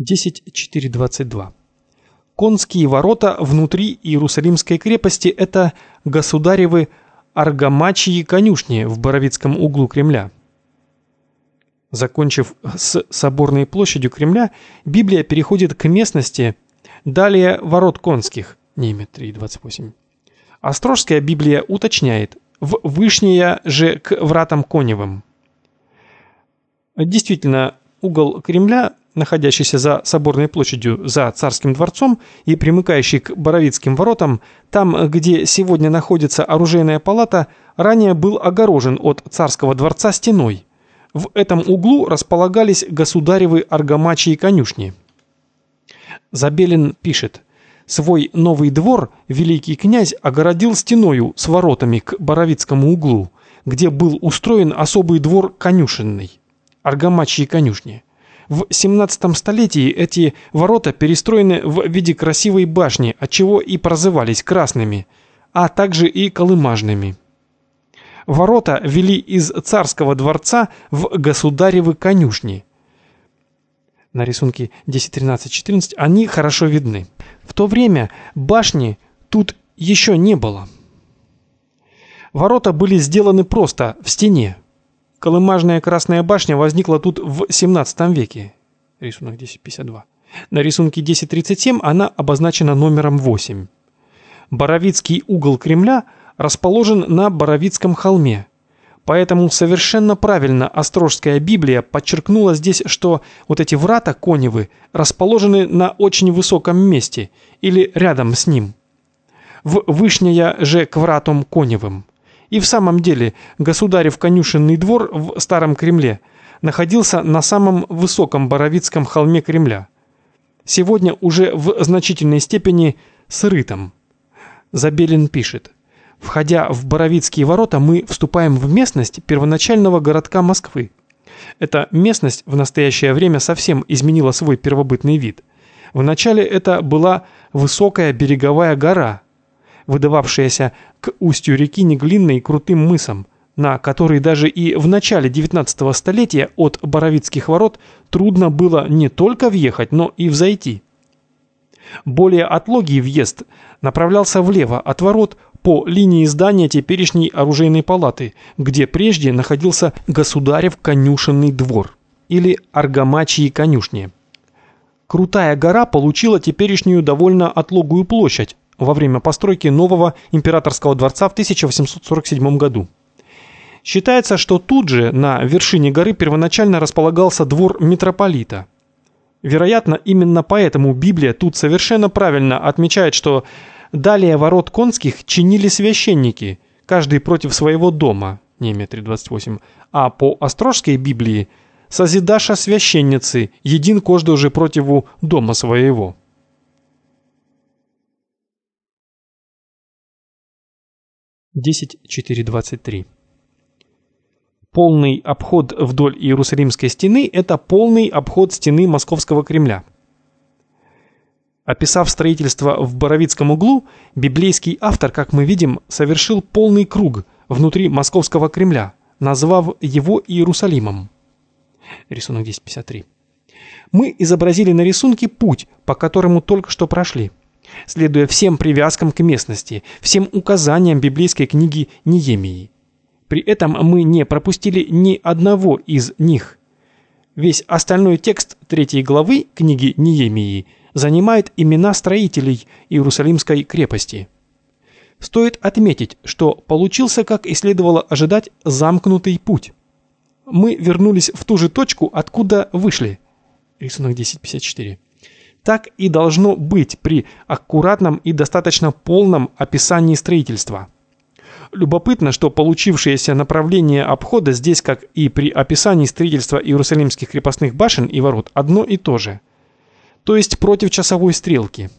10.4.22 Конские ворота внутри Иерусалимской крепости – это государевы аргамачьи конюшни в Боровицком углу Кремля. Закончив с соборной площадью Кремля, Библия переходит к местности далее ворот конских, Немет 3.28. Острожская Библия уточняет, в Вышняя же к вратам Коневым. Действительно, угол Кремля, находящийся за соборной площадью, за царским дворцом и примыкающий к Боровицким воротам, там, где сегодня находится оружейная палата, ранее был огорожен от царского дворца стеной – в этом углу располагались государевы аргамачьи конюшни. Забелин пишет, свой новый двор великий князь огородил стеною с воротами к Боровицкому углу, где был устроен особый двор конюшенный, аргамачьи конюшни. В 17 столетии эти ворота перестроены в виде красивой башни, отчего и прозывались красными, а также и колымажными. Ворота вели из царского дворца в государевы конюшни. На рисунке 10, 13, 14 они хорошо видны. В то время башни тут еще не было. Ворота были сделаны просто в стене. Колымажная красная башня возникла тут в 17 веке. Рисунок 1052. На рисунке 1037 она обозначена номером 8. Боровицкий угол Кремля – расположен на Боровицком холме. Поэтому совершенно правильно Острожская Библия подчеркнула здесь, что вот эти врата Коневы расположены на очень высоком месте или рядом с ним. В Вышняя же к вратам Коневым. И в самом деле государев конюшенный двор в Старом Кремле находился на самом высоком Боровицком холме Кремля. Сегодня уже в значительной степени срытом. Забелин пишет – Входя в Боровицкие ворота, мы вступаем в местность первоначального городка Москвы. Эта местность в настоящее время совсем изменила свой первобытный вид. Вначале это была высокая береговая гора, выдававшаяся к устью реки Неглинной крутым мысом, на который даже и в начале 19 столетия от Боровицких ворот трудно было не только въехать, но и взойти. Более отлогий въезд направлялся влево от ворот по линии здания теперешней оружейной палаты, где прежде находился государев конюшенный двор или аргамачьи конюшни. Крутая гора получила теперешнюю довольно отлогую площадь во время постройки нового императорского дворца в 1847 году. Считается, что тут же на вершине горы первоначально располагался двор митрополита. Вероятно, именно поэтому Библия тут совершенно правильно отмечает, что Далее ворот конских чинили священники, каждый против своего дома, Немия 3.28, а по Острожской Библии созидаша священницы, един кожда уже противу дома своего. Десять четыре двадцать три. Полный обход вдоль Иерусалимской стены – это полный обход стены Московского Кремля. Описав строительство в Боровицком углу, библейский автор, как мы видим, совершил полный круг внутри Московского Кремля, назвав его Иерусалимом. Рисунок 1053. Мы изобразили на рисунке путь, по которому только что прошли, следуя всем привязкам к местности, всем указаниям библейской книги Неемии. При этом мы не пропустили ни одного из них. Весь остальной текст третьей главы книги Неемии – занимает имена строителей Иерусалимской крепости. Стоит отметить, что получился, как и следовало ожидать, замкнутый путь. Мы вернулись в ту же точку, откуда вышли. Рисунок 1054. Так и должно быть при аккуратном и достаточно полном описании строительства. Любопытно, что получившееся направление обхода здесь, как и при описании строительства Иерусалимских крепостных башен и ворот, одно и то же – то есть против часовой стрелки.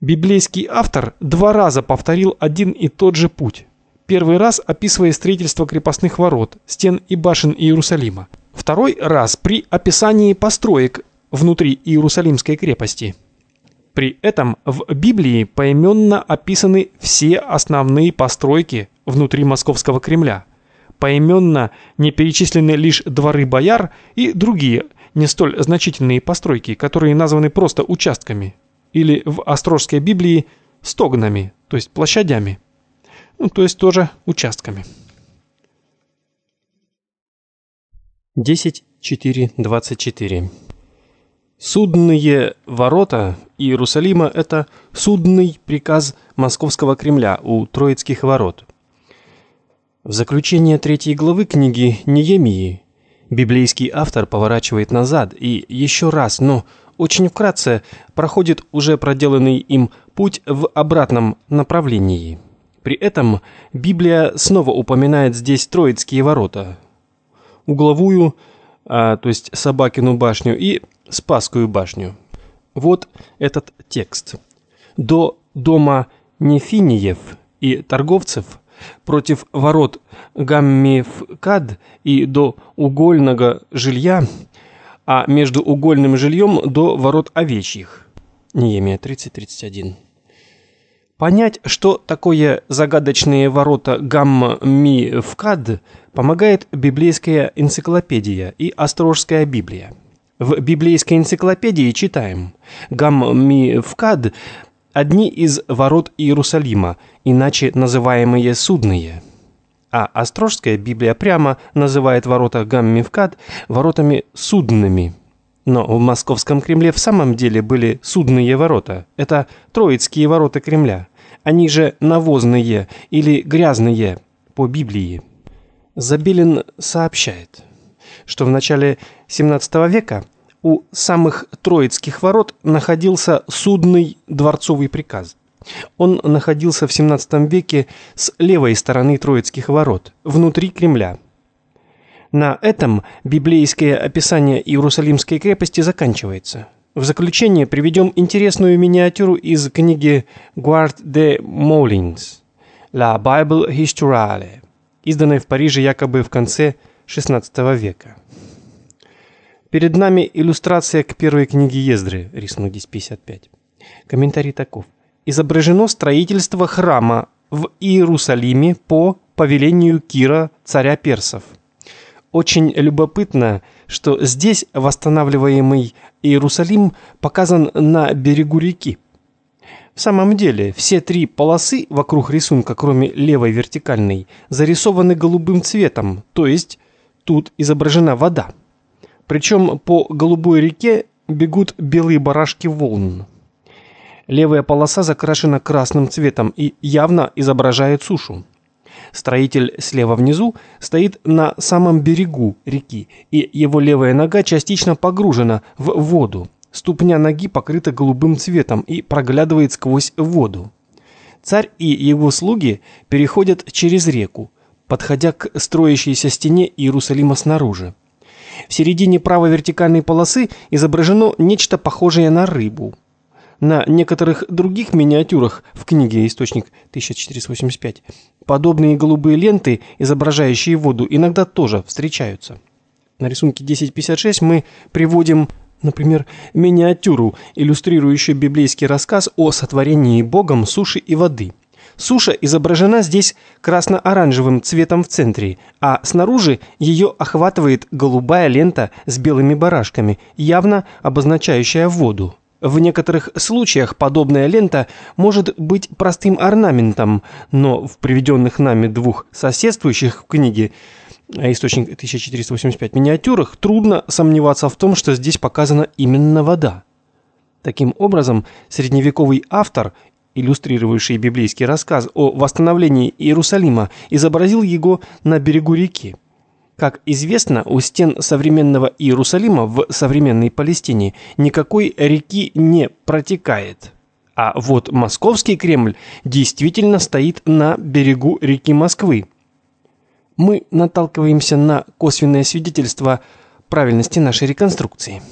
Библейский автор два раза повторил один и тот же путь. Первый раз описывая строительство крепостных ворот, стен и башен Иерусалима. Второй раз при описании построек внутри Иерусалимской крепости. При этом в Библии поименно описаны все основные постройки внутри Московского Кремля. Поименно не перечислены лишь дворы бояр и другие не столь значительные постройки, которые названы просто участками, или в Острожской Библии стогнами, то есть площадями, ну, то есть тоже участками. 10.4.24 Судные ворота Иерусалима – это судный приказ Московского Кремля у Троицких ворот. В заключение третьей главы книги Неемии библейский автор поворачивает назад и еще раз, но очень вкратце, проходит уже проделанный им путь в обратном направлении. При этом Библия снова упоминает здесь Троицкие ворота, угловую, а, то есть Собакину башню и Спасскую башню. Вот этот текст. До дома Нефиниев и торговцев против ворот Гаммифкад и до угольного жилья, а между угольным жильем до ворот овечьих. Неемия 30.31. Понять, что такое загадочные ворота Гаммифкад, помогает библейская энциклопедия и Острожская Библия. В библейской энциклопедии читаем «Гаммифкад» – одни из ворот Иерусалима, иначе называемые «судные». А Острожская Библия прямо называет ворота Гаммифкад воротами судными. Но в Московском Кремле в самом деле были судные ворота. Это Троицкие ворота Кремля. Они же навозные или грязные по Библии. Забелин сообщает – что в начале XVII века у самых Троицких ворот находился судный дворцовый приказ. Он находился в XVII веке с левой стороны Троицких ворот, внутри Кремля. На этом библейское описание Иерусалимской крепости заканчивается. В заключение приведем интересную миниатюру из книги Guard de Moulins «La Bible Historiale», изданной в Париже якобы в конце XVI века. Перед нами иллюстрация к первой книге Ездры, рисунок 1055. Комментарий таков. Изображено строительство храма в Иерусалиме по повелению Кира, царя персов. Очень любопытно, что здесь восстанавливаемый Иерусалим показан на берегу реки. В самом деле, все три полосы вокруг рисунка, кроме левой вертикальной, зарисованы голубым цветом, то есть Тут изображена вода. Причем по голубой реке бегут белые барашки волн. Левая полоса закрашена красным цветом и явно изображает сушу. Строитель слева внизу стоит на самом берегу реки, и его левая нога частично погружена в воду. Ступня ноги покрыта голубым цветом и проглядывает сквозь воду. Царь и его слуги переходят через реку, подходя к строящейся стене Иерусалима снаружи. В середине правой вертикальной полосы изображено нечто похожее на рыбу. На некоторых других миниатюрах в книге «Источник 1485» подобные голубые ленты, изображающие воду, иногда тоже встречаются. На рисунке 1056 мы приводим, например, миниатюру, иллюстрирующую библейский рассказ о сотворении Богом суши и воды – Суша изображена здесь красно-оранжевым цветом в центре, а снаружи ее охватывает голубая лента с белыми барашками, явно обозначающая воду. В некоторых случаях подобная лента может быть простым орнаментом, но в приведенных нами двух соседствующих в книге а источник 1485 миниатюрах трудно сомневаться в том, что здесь показана именно вода. Таким образом, средневековый автор иллюстрировавший библейский рассказ о восстановлении Иерусалима, изобразил его на берегу реки. Как известно, у стен современного Иерусалима в современной Палестине никакой реки не протекает. А вот московский Кремль действительно стоит на берегу реки Москвы. Мы наталкиваемся на косвенное свидетельство правильности нашей реконструкции.